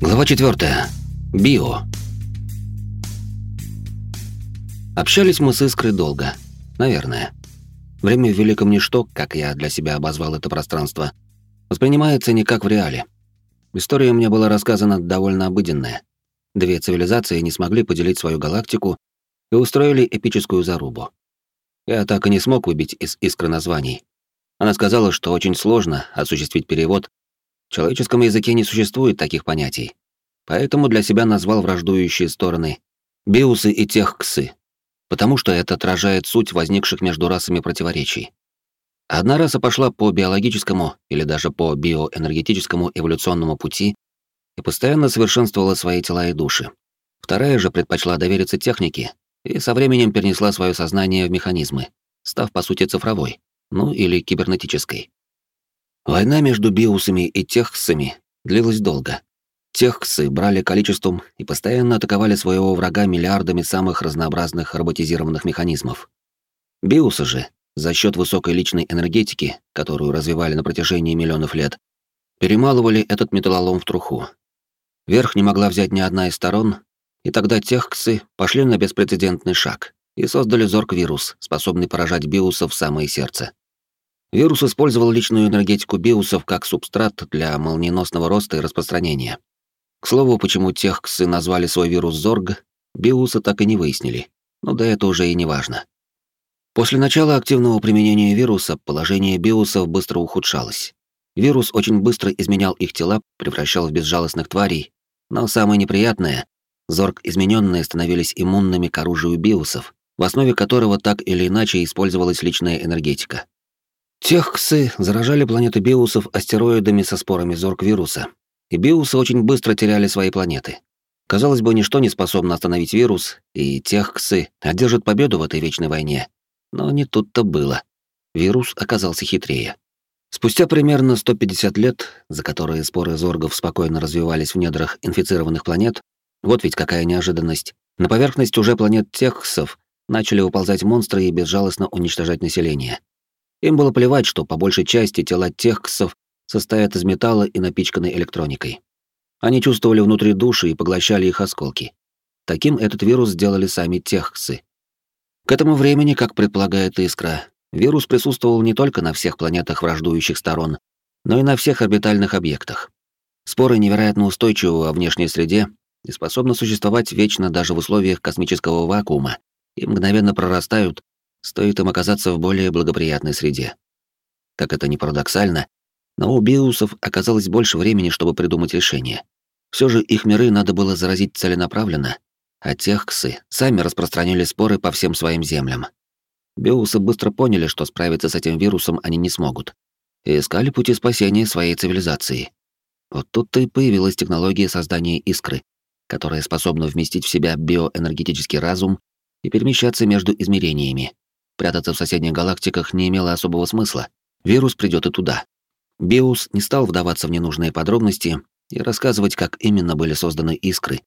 Глава 4. Био. Общались мы с Искрой долго. Наверное. Время в великом ничто, как я для себя обозвал это пространство, воспринимается не как в реале. История мне была рассказана довольно обыденная. Две цивилизации не смогли поделить свою галактику и устроили эпическую зарубу. Я так и не смог выбить из искры названий. Она сказала, что очень сложно осуществить перевод. В человеческом языке не существует таких понятий. Поэтому для себя назвал враждующие стороны биусы и техксы, потому что это отражает суть возникших между расами противоречий. Одна раса пошла по биологическому или даже по биоэнергетическому эволюционному пути и постоянно совершенствовала свои тела и души. Вторая же предпочла довериться технике и со временем перенесла свое сознание в механизмы, став по сути цифровой, ну или кибернетической. Война между биусами и техксами длилась долго. Техксы брали количеством и постоянно атаковали своего врага миллиардами самых разнообразных роботизированных механизмов. Биусы же за счет высокой личной энергетики, которую развивали на протяжении миллионов лет, перемалывали этот металлолом в труху. Верх не могла взять ни одна из сторон, и тогда техксы пошли на беспрецедентный шаг и создали зорг-вирус, способный поражать биусов в самое сердце. Вирус использовал личную энергетику биусов как субстрат для молниеносного роста и распространения. К слову, почему техксы назвали свой вирус Зорг, биусы так и не выяснили, но да это уже и не важно. После начала активного применения вируса положение биусов быстро ухудшалось. Вирус очень быстро изменял их тела, превращал в безжалостных тварей, но самое неприятное — зорг-измененные становились иммунными к оружию биусов, в основе которого так или иначе использовалась личная энергетика. Техксы заражали планеты биусов астероидами со спорами зорг-вируса, и биусы очень быстро теряли свои планеты. Казалось бы, ничто не способно остановить вирус, и техксы одержат победу в этой вечной войне. Но не тут-то было. Вирус оказался хитрее. Спустя примерно 150 лет, за которые споры зоргов спокойно развивались в недрах инфицированных планет, вот ведь какая неожиданность, на поверхность уже планет Техсов начали выползать монстры и безжалостно уничтожать население. Им было плевать, что по большей части тела Техсов состоят из металла и напичканы электроникой. Они чувствовали внутри души и поглощали их осколки. Таким этот вирус сделали сами Техсы. К этому времени, как предполагает Искра, вирус присутствовал не только на всех планетах враждующих сторон, но и на всех орбитальных объектах. Споры невероятно устойчивы во внешней среде и способны существовать вечно даже в условиях космического вакуума и мгновенно прорастают, стоит им оказаться в более благоприятной среде. Как это ни парадоксально, но у биусов оказалось больше времени, чтобы придумать решение. Все же их миры надо было заразить целенаправленно, а техксы сами распространили споры по всем своим землям. Биусы быстро поняли, что справиться с этим вирусом они не смогут, и искали пути спасения своей цивилизации. Вот тут-то и появилась технология создания искры, которая способна вместить в себя биоэнергетический разум и перемещаться между измерениями. Прятаться в соседних галактиках не имело особого смысла. Вирус придет и туда. Биус не стал вдаваться в ненужные подробности и рассказывать, как именно были созданы искры,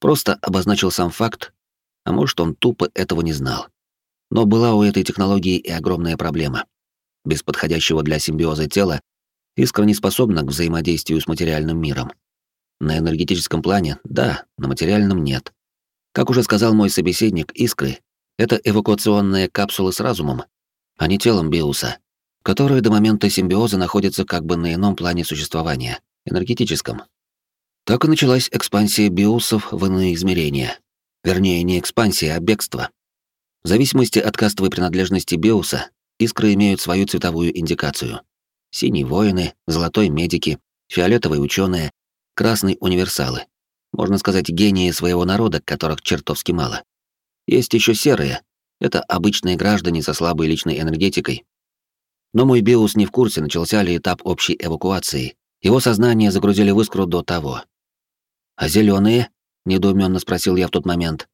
Просто обозначил сам факт, а может, он тупо этого не знал. Но была у этой технологии и огромная проблема. Без подходящего для симбиоза тела искра не способна к взаимодействию с материальным миром. На энергетическом плане — да, на материальном — нет. Как уже сказал мой собеседник, искры — это эвакуационные капсулы с разумом, а не телом биуса, которые до момента симбиоза находятся как бы на ином плане существования, энергетическом, так и началась экспансия биусов в иные измерения. Вернее, не экспансия, а бегство. В зависимости от кастовой принадлежности биуса, искры имеют свою цветовую индикацию. Синий — воины, золотой — медики, фиолетовый — ученые, красный — универсалы. Можно сказать, гении своего народа, которых чертовски мало. Есть еще серые. Это обычные граждане со слабой личной энергетикой. Но мой биус не в курсе, начался ли этап общей эвакуации. Его сознание загрузили в искру до того. А зеленые? недоуменно спросил я в тот момент.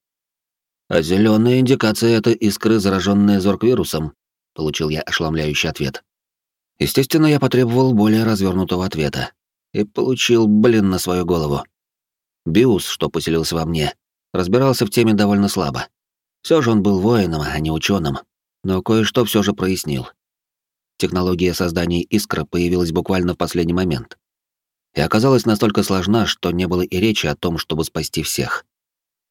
А зеленая индикация это искры, зараженные зорг-вирусом, получил я ошеломляющий ответ. Естественно, я потребовал более развернутого ответа и получил, блин, на свою голову. Биус, что поселился во мне, разбирался в теме довольно слабо. Все же он был воином, а не ученым, но кое-что все же прояснил. Технология создания искры появилась буквально в последний момент. и оказалась настолько сложна, что не было и речи о том, чтобы спасти всех.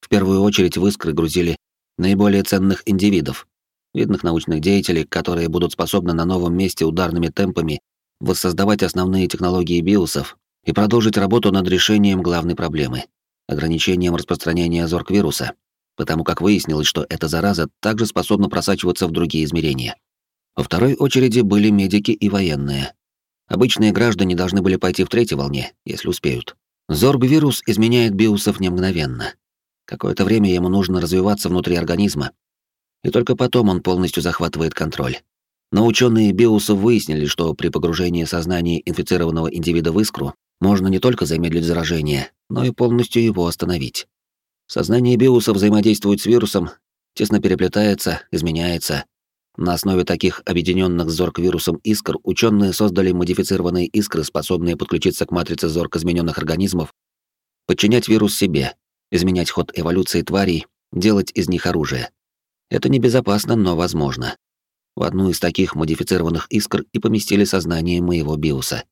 В первую очередь в искры грузили наиболее ценных индивидов, видных научных деятелей, которые будут способны на новом месте ударными темпами воссоздавать основные технологии биосов и продолжить работу над решением главной проблемы — ограничением распространения зорг-вируса, потому как выяснилось, что эта зараза также способна просачиваться в другие измерения. Во второй очереди были медики и военные. Обычные граждане должны были пойти в третьей волне, если успеют. Зорг-вирус изменяет биусов не мгновенно. Какое-то время ему нужно развиваться внутри организма, и только потом он полностью захватывает контроль. Но ученые биусов выяснили, что при погружении сознания инфицированного индивида в искру можно не только замедлить заражение, но и полностью его остановить. Сознание биуса взаимодействует с вирусом, тесно переплетается, изменяется. На основе таких объединенных зорг-вирусом искр ученые создали модифицированные искры, способные подключиться к матрице зорг измененных организмов, подчинять вирус себе, изменять ход эволюции тварей, делать из них оружие. Это небезопасно, но возможно. В одну из таких модифицированных искр и поместили сознание моего биуса.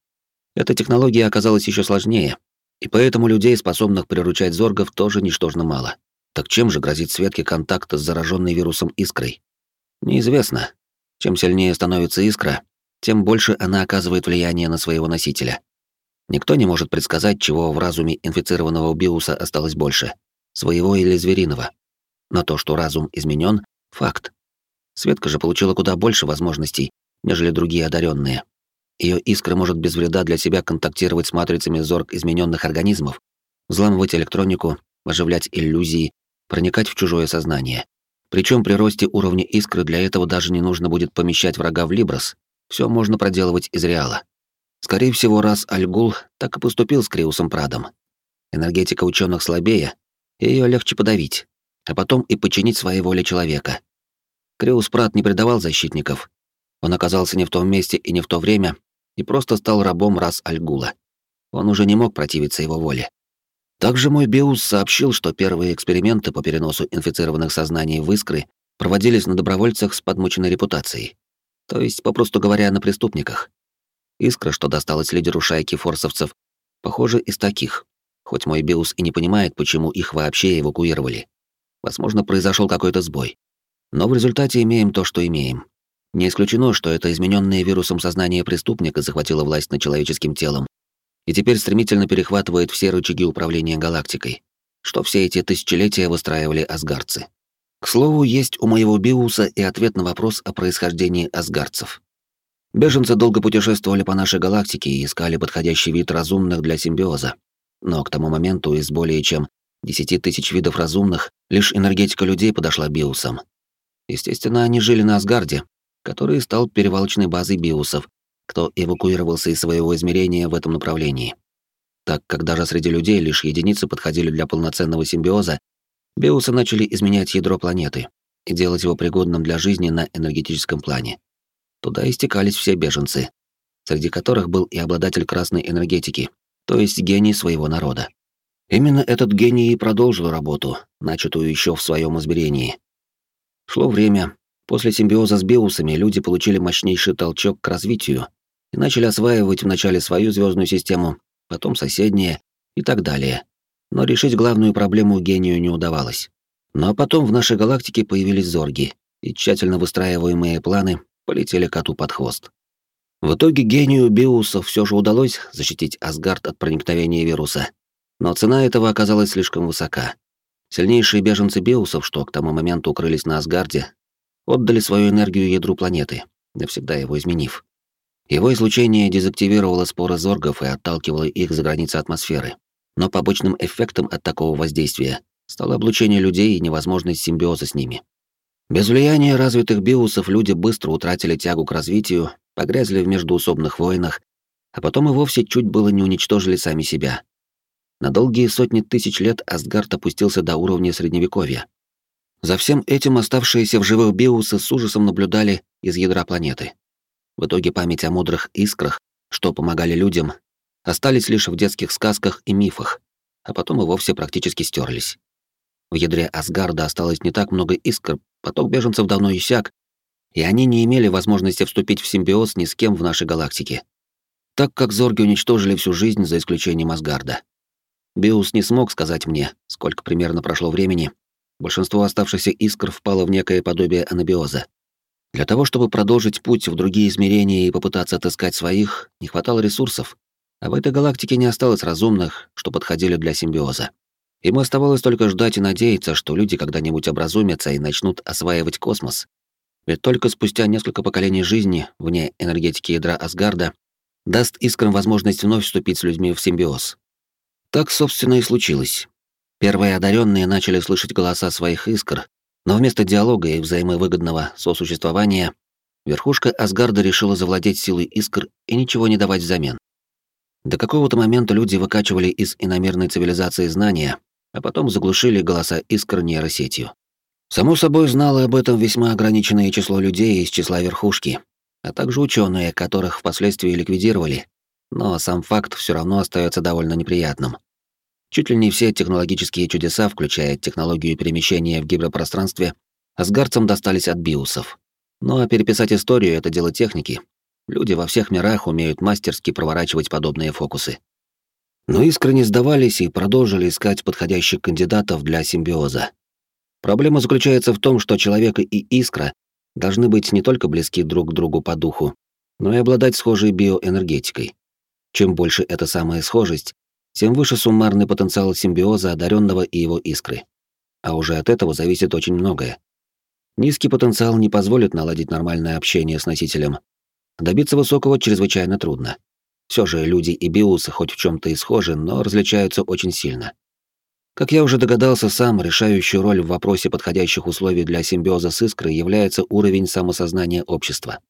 Эта технология оказалась еще сложнее, и поэтому людей, способных приручать зоргов, тоже ничтожно мало. Так чем же грозит Светке контакт с зараженной вирусом искрой? Неизвестно. Чем сильнее становится искра, тем больше она оказывает влияние на своего носителя. Никто не может предсказать, чего в разуме инфицированного биуса осталось больше — своего или звериного. Но то, что разум изменен, факт. Светка же получила куда больше возможностей, нежели другие одаренные. Ее искра может без вреда для себя контактировать с матрицами зорг измененных организмов, взламывать электронику, оживлять иллюзии, проникать в чужое сознание. Причем при росте уровня искры для этого даже не нужно будет помещать врага в Либрос, все можно проделывать из реала. Скорее всего, раз Альгул так и поступил с Криусом Прадом. Энергетика ученых слабее, и ее легче подавить, а потом и подчинить своей воле человека. Криус Прад не предавал защитников. Он оказался не в том месте и не в то время, и просто стал рабом раз Альгула. Он уже не мог противиться его воле. Также мой Биус сообщил, что первые эксперименты по переносу инфицированных сознаний в искры проводились на добровольцах с подмученной репутацией. То есть, попросту говоря, на преступниках. Искра, что досталась лидеру шайки форсовцев, похоже, из таких. Хоть мой Биус и не понимает, почему их вообще эвакуировали. Возможно, произошел какой-то сбой. Но в результате имеем то, что имеем. Не исключено, что это измененное вирусом сознание преступника захватило власть над человеческим телом и теперь стремительно перехватывает все рычаги управления галактикой, что все эти тысячелетия выстраивали асгарцы. К слову, есть у моего Биуса и ответ на вопрос о происхождении асгарцев. Беженцы долго путешествовали по нашей галактике и искали подходящий вид разумных для симбиоза. Но к тому моменту из более чем 10 тысяч видов разумных лишь энергетика людей подошла биусам. Естественно, они жили на Асгарде, который стал перевалочной базой биусов, кто эвакуировался из своего измерения в этом направлении. Так как даже среди людей лишь единицы подходили для полноценного симбиоза, биусы начали изменять ядро планеты и делать его пригодным для жизни на энергетическом плане. Туда истекались все беженцы, среди которых был и обладатель красной энергетики, то есть гений своего народа. Именно этот гений и продолжил работу, начатую еще в своем измерении. Шло время, После симбиоза с биусами люди получили мощнейший толчок к развитию и начали осваивать вначале свою звездную систему, потом соседние и так далее. Но решить главную проблему гению не удавалось. Но потом в нашей галактике появились зорги, и тщательно выстраиваемые планы полетели коту под хвост. В итоге гению биусов все же удалось защитить Асгард от проникновения вируса, но цена этого оказалась слишком высока. Сильнейшие беженцы биусов, что к тому моменту укрылись на Асгарде, отдали свою энергию ядру планеты, навсегда его изменив. Его излучение дезактивировало споры зоргов и отталкивало их за границы атмосферы. Но побочным эффектом от такого воздействия стало облучение людей и невозможность симбиоза с ними. Без влияния развитых биусов люди быстро утратили тягу к развитию, погрязли в междуусобных войнах, а потом и вовсе чуть было не уничтожили сами себя. На долгие сотни тысяч лет Асгард опустился до уровня Средневековья, за всем этим оставшиеся в живых биусы с ужасом наблюдали из ядра планеты. В итоге память о мудрых искрах, что помогали людям, остались лишь в детских сказках и мифах, а потом и вовсе практически стерлись. В ядре Асгарда осталось не так много искр, поток беженцев давно иссяк, и они не имели возможности вступить в симбиоз ни с кем в нашей галактике. так как зорги уничтожили всю жизнь за исключением Асгарда. Биус не смог сказать мне, сколько примерно прошло времени. Большинство оставшихся искр впало в некое подобие анабиоза. Для того, чтобы продолжить путь в другие измерения и попытаться отыскать своих, не хватало ресурсов, а в этой галактике не осталось разумных, что подходили для симбиоза. Ему оставалось только ждать и надеяться, что люди когда-нибудь образумятся и начнут осваивать космос. Ведь только спустя несколько поколений жизни, вне энергетики ядра Асгарда, даст искрам возможность вновь вступить с людьми в симбиоз. Так, собственно, и случилось. Первые одаренные начали слышать голоса своих искр, но вместо диалога и взаимовыгодного сосуществования верхушка Асгарда решила завладеть силой искр и ничего не давать взамен. До какого-то момента люди выкачивали из иномерной цивилизации знания, а потом заглушили голоса искр нейросетью. Само собой, знало об этом весьма ограниченное число людей из числа верхушки, а также ученые, которых впоследствии ликвидировали, но сам факт все равно остается довольно неприятным. Чуть ли не все технологические чудеса, включая технологию перемещения в гиперпространстве, асгарцам достались от биусов. Ну а переписать историю — это дело техники. Люди во всех мирах умеют мастерски проворачивать подобные фокусы. Но искры не сдавались и продолжили искать подходящих кандидатов для симбиоза. Проблема заключается в том, что человек и искра должны быть не только близки друг к другу по духу, но и обладать схожей биоэнергетикой. Чем больше эта самая схожесть, тем выше суммарный потенциал симбиоза одаренного и его искры. А уже от этого зависит очень многое. Низкий потенциал не позволит наладить нормальное общение с носителем. Добиться высокого чрезвычайно трудно. Все же люди и биусы хоть в чем то и схожи, но различаются очень сильно. Как я уже догадался сам, решающую роль в вопросе подходящих условий для симбиоза с искрой является уровень самосознания общества.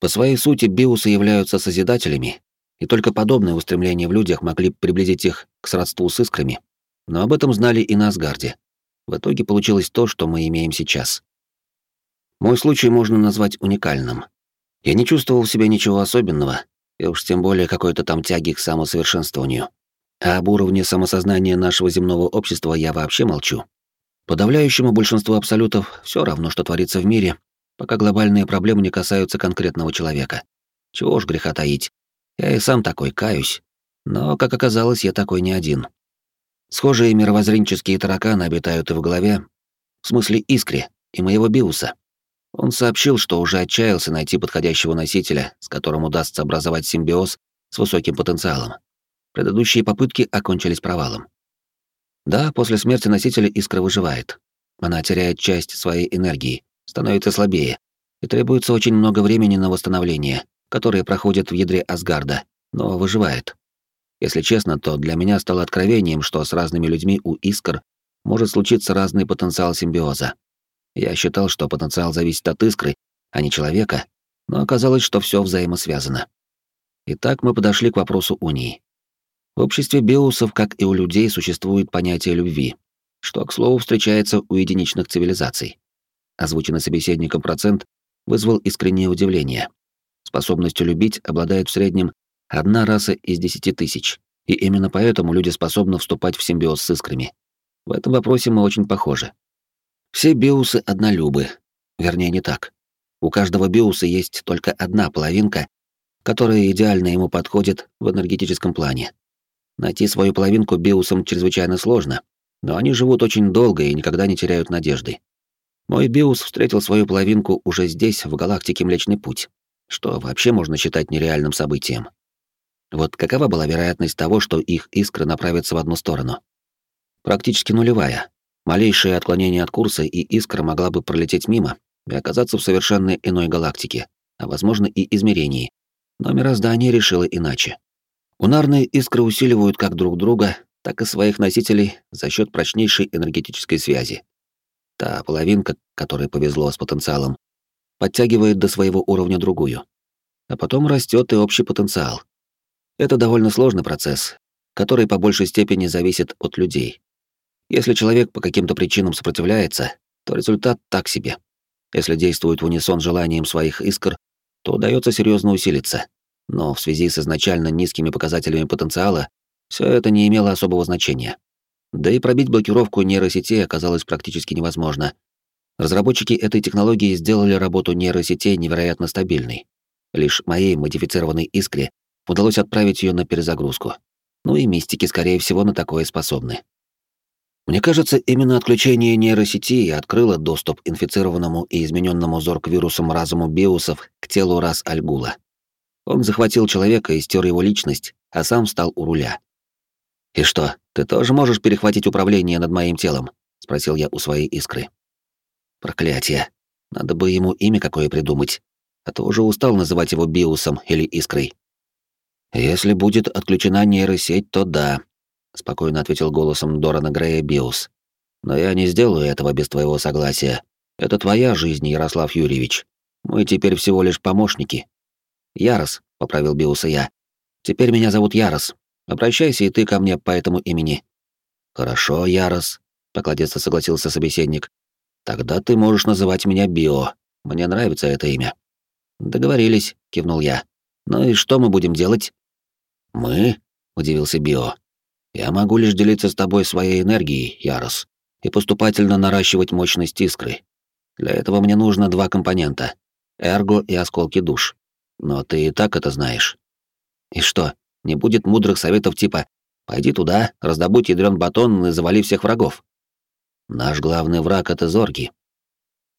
По своей сути, биусы являются созидателями, и только подобные устремления в людях могли приблизить их к сродству с искрами. Но об этом знали и на Асгарде. В итоге получилось то, что мы имеем сейчас. Мой случай можно назвать уникальным. Я не чувствовал в себе ничего особенного, и уж тем более какой-то там тяги к самосовершенствованию. А об уровне самосознания нашего земного общества я вообще молчу. Подавляющему большинству абсолютов все равно, что творится в мире, пока глобальные проблемы не касаются конкретного человека. Чего уж греха таить. Я и сам такой, каюсь. Но, как оказалось, я такой не один. Схожие мировоззренческие тараканы обитают и в голове, в смысле искре, и моего биуса. Он сообщил, что уже отчаялся найти подходящего носителя, с которым удастся образовать симбиоз с высоким потенциалом. Предыдущие попытки окончились провалом. Да, после смерти носителя искра выживает. Она теряет часть своей энергии, становится слабее, и требуется очень много времени на восстановление, которое проходит в ядре Асгарда, но выживает. Если честно, то для меня стало откровением, что с разными людьми у искр может случиться разный потенциал симбиоза. Я считал, что потенциал зависит от искры, а не человека, но оказалось, что все взаимосвязано. Итак, мы подошли к вопросу унии. В обществе биусов, как и у людей, существует понятие любви, что, к слову, встречается у единичных цивилизаций. Озвученный собеседником процент вызвал искреннее удивление. Способностью любить обладает в среднем одна раса из десяти тысяч, и именно поэтому люди способны вступать в симбиоз с искрами. В этом вопросе мы очень похожи. Все биусы однолюбы. Вернее, не так. У каждого биуса есть только одна половинка, которая идеально ему подходит в энергетическом плане. Найти свою половинку биусам чрезвычайно сложно, но они живут очень долго и никогда не теряют надежды. Мой биус встретил свою половинку уже здесь, в галактике Млечный Путь, что вообще можно считать нереальным событием. Вот какова была вероятность того, что их искры направятся в одну сторону? Практически нулевая. Малейшее отклонение от курса, и искра могла бы пролететь мимо и оказаться в совершенно иной галактике, а возможно и измерении. Но мироздание решило иначе. Унарные искры усиливают как друг друга, так и своих носителей за счет прочнейшей энергетической связи. Та половинка, которой повезло с потенциалом, подтягивает до своего уровня другую. А потом растет и общий потенциал. Это довольно сложный процесс, который по большей степени зависит от людей. Если человек по каким-то причинам сопротивляется, то результат так себе. Если действует в унисон желанием своих искр, то удается серьезно усилиться но в связи с изначально низкими показателями потенциала все это не имело особого значения. Да и пробить блокировку нейросетей оказалось практически невозможно. Разработчики этой технологии сделали работу нейросетей невероятно стабильной. Лишь моей модифицированной искре удалось отправить ее на перезагрузку. Ну и мистики, скорее всего, на такое способны. Мне кажется, именно отключение нейросети открыло доступ инфицированному и измененному зорг-вирусом разуму биусов к телу рас Альгула. Он захватил человека и стер его личность, а сам встал у руля. «И что, ты тоже можешь перехватить управление над моим телом?» — спросил я у своей искры. «Проклятие. Надо бы ему имя какое придумать, а то уже устал называть его биусом или искрой». «Если будет отключена нейросеть, то да», — спокойно ответил голосом Дорана Грея Биус. «Но я не сделаю этого без твоего согласия. Это твоя жизнь, Ярослав Юрьевич. Мы теперь всего лишь помощники». «Ярос», — поправил Биуса я. «Теперь меня зовут Ярос. Обращайся и ты ко мне по этому имени». «Хорошо, Ярос», — покладец согласился собеседник. «Тогда ты можешь называть меня Био. Мне нравится это имя». «Договорились», — кивнул я. «Ну и что мы будем делать?» «Мы?» — удивился Био. «Я могу лишь делиться с тобой своей энергией, Ярос, и поступательно наращивать мощность искры. Для этого мне нужно два компонента — эрго и осколки душ. Но ты и так это знаешь. И что, не будет мудрых советов типа «пойди туда, раздобудь ядрён батон и завали всех врагов». Наш главный враг — это зорги.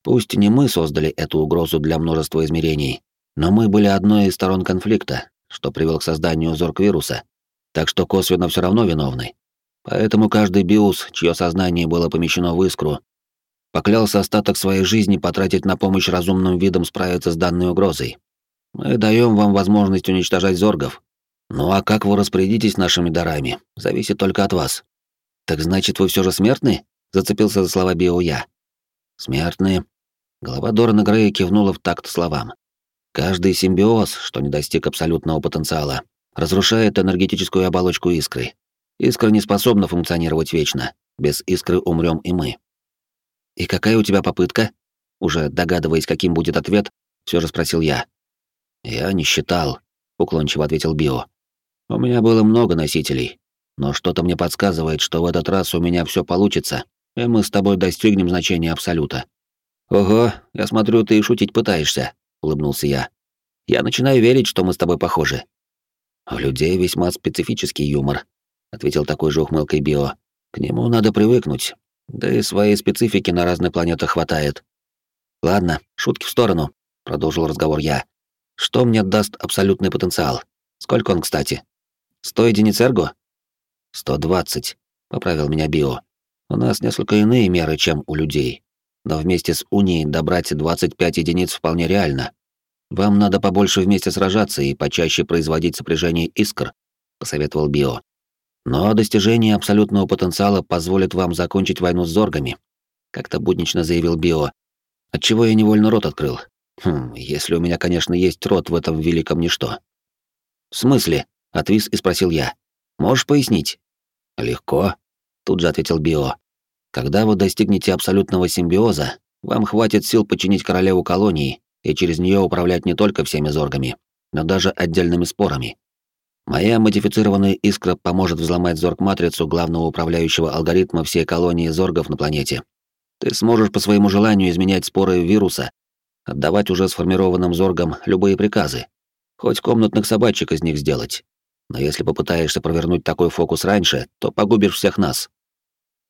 Пусть не мы создали эту угрозу для множества измерений, но мы были одной из сторон конфликта, что привел к созданию зорг-вируса, так что косвенно все равно виновны. Поэтому каждый биус, чье сознание было помещено в искру, поклялся остаток своей жизни потратить на помощь разумным видам справиться с данной угрозой. Мы даем вам возможность уничтожать зоргов. Ну а как вы распорядитесь нашими дарами, зависит только от вас. Так значит, вы все же смертны? Зацепился за слова Био я. Смертны. Голова Дорана Грея кивнула в такт словам. Каждый симбиоз, что не достиг абсолютного потенциала, разрушает энергетическую оболочку искры. Искра не способна функционировать вечно. Без искры умрем и мы. И какая у тебя попытка? Уже догадываясь, каким будет ответ, все же спросил я. Я не считал, уклончиво ответил Био. У меня было много носителей, но что-то мне подсказывает, что в этот раз у меня все получится, и мы с тобой достигнем значения абсолюта. Ого, я смотрю, ты и шутить пытаешься, улыбнулся я. Я начинаю верить, что мы с тобой похожи. У людей весьма специфический юмор, ответил такой же ухмылкой Био. К нему надо привыкнуть. Да и своей специфики на разных планетах хватает. Ладно, шутки в сторону, продолжил разговор я. Что мне даст абсолютный потенциал? Сколько он, кстати? Сто единиц эрго? Сто двадцать, поправил меня Био. У нас несколько иные меры, чем у людей. Но вместе с Унией добрать 25 единиц вполне реально. Вам надо побольше вместе сражаться и почаще производить сопряжение искр, посоветовал Био. Но достижение абсолютного потенциала позволит вам закончить войну с зоргами, как-то буднично заявил Био. Отчего я невольно рот открыл. Хм, если у меня, конечно, есть рот в этом великом ничто. В смысле? Отвис и спросил я. Можешь пояснить? Легко, тут же ответил Био. Когда вы достигнете абсолютного симбиоза, вам хватит сил починить королеву колонии и через нее управлять не только всеми зоргами, но даже отдельными спорами. Моя модифицированная искра поможет взломать зорг-матрицу главного управляющего алгоритма всей колонии зоргов на планете. Ты сможешь по своему желанию изменять споры вируса отдавать уже сформированным зоргам любые приказы. Хоть комнатных собачек из них сделать. Но если попытаешься провернуть такой фокус раньше, то погубишь всех нас.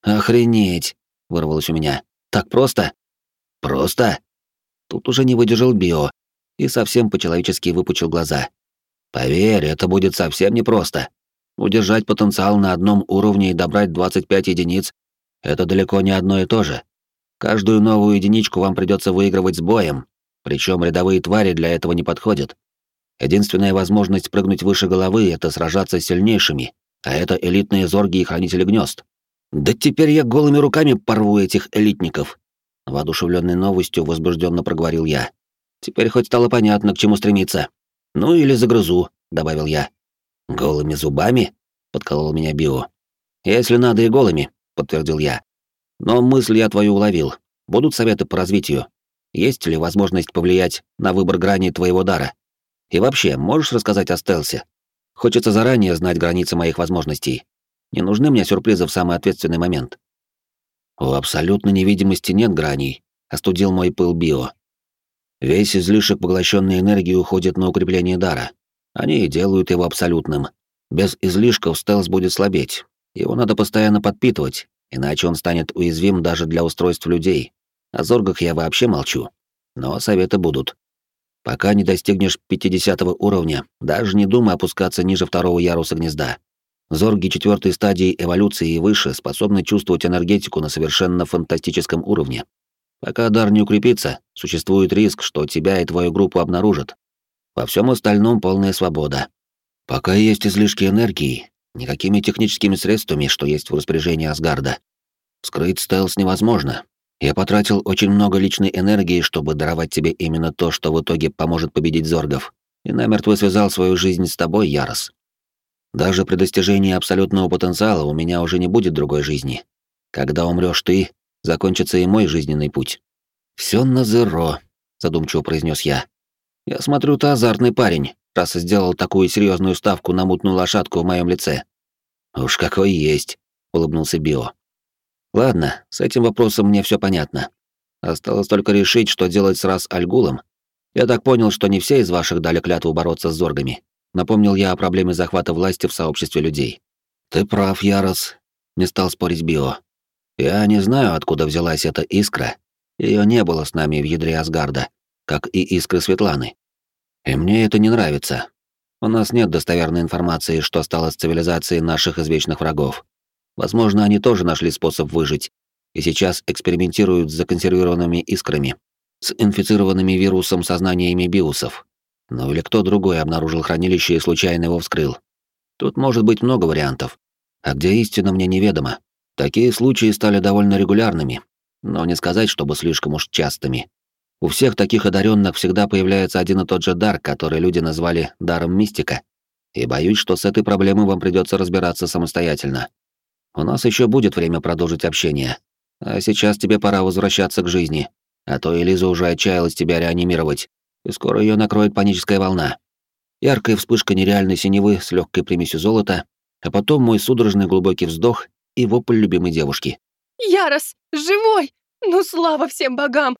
Охренеть, вырвалось у меня. Так просто? Просто? Тут уже не выдержал Био и совсем по-человечески выпучил глаза. Поверь, это будет совсем непросто. Удержать потенциал на одном уровне и добрать 25 единиц — это далеко не одно и то же. Каждую новую единичку вам придется выигрывать с боем, причем рядовые твари для этого не подходят. Единственная возможность прыгнуть выше головы — это сражаться с сильнейшими, а это элитные зорги и хранители гнезд. Да теперь я голыми руками порву этих элитников. Воодушевленной новостью возбужденно проговорил я. Теперь хоть стало понятно, к чему стремиться. Ну или загрызу, добавил я. Голыми зубами? подколол меня Био. Если надо и голыми, подтвердил я. Но мысль я твою уловил. Будут советы по развитию? Есть ли возможность повлиять на выбор грани твоего дара? И вообще, можешь рассказать о стелсе? Хочется заранее знать границы моих возможностей. Не нужны мне сюрпризы в самый ответственный момент. У абсолютной невидимости нет граней, остудил мой пыл био. Весь излишек поглощенной энергии уходит на укрепление дара, Они делают его абсолютным. Без излишков стелс будет слабеть. Его надо постоянно подпитывать, иначе он станет уязвим даже для устройств людей. О зоргах я вообще молчу. Но советы будут. Пока не достигнешь 50 уровня, даже не думай опускаться ниже второго яруса гнезда. Зорги четвертой стадии эволюции и выше способны чувствовать энергетику на совершенно фантастическом уровне. Пока дар не укрепится, существует риск, что тебя и твою группу обнаружат. Во всем остальном полная свобода. Пока есть излишки энергии, никакими техническими средствами, что есть в распоряжении Асгарда. Скрыть стелс невозможно, я потратил очень много личной энергии, чтобы даровать тебе именно то, что в итоге поможет победить Зоргов, и намертво связал свою жизнь с тобой, Ярос. Даже при достижении абсолютного потенциала у меня уже не будет другой жизни. Когда умрёшь ты, закончится и мой жизненный путь. Всё на зеро, задумчиво произнес я. Я смотрю, ты азартный парень, раз сделал такую серьезную ставку на мутную лошадку в моем лице. Уж какой есть, улыбнулся Био. Ладно, с этим вопросом мне все понятно. Осталось только решить, что делать с раз Альгулом. Я так понял, что не все из ваших дали клятву бороться с зоргами. Напомнил я о проблеме захвата власти в сообществе людей. Ты прав, Ярос. Не стал спорить Био. Я не знаю, откуда взялась эта искра. Ее не было с нами в ядре Асгарда, как и искры Светланы. И мне это не нравится. У нас нет достоверной информации, что стало с цивилизацией наших извечных врагов. Возможно, они тоже нашли способ выжить и сейчас экспериментируют с законсервированными искрами, с инфицированными вирусом сознаниями биусов. Ну или кто другой обнаружил хранилище и случайно его вскрыл. Тут может быть много вариантов. А где истина, мне неведомо. Такие случаи стали довольно регулярными, но не сказать, чтобы слишком уж частыми. У всех таких одаренных всегда появляется один и тот же дар, который люди назвали даром мистика. И боюсь, что с этой проблемой вам придется разбираться самостоятельно. У нас еще будет время продолжить общение. А сейчас тебе пора возвращаться к жизни. А то Элиза уже отчаялась тебя реанимировать, и скоро ее накроет паническая волна. Яркая вспышка нереальной синевы с легкой примесью золота, а потом мой судорожный глубокий вздох и вопль любимой девушки. «Ярос! Живой! Ну, слава всем богам!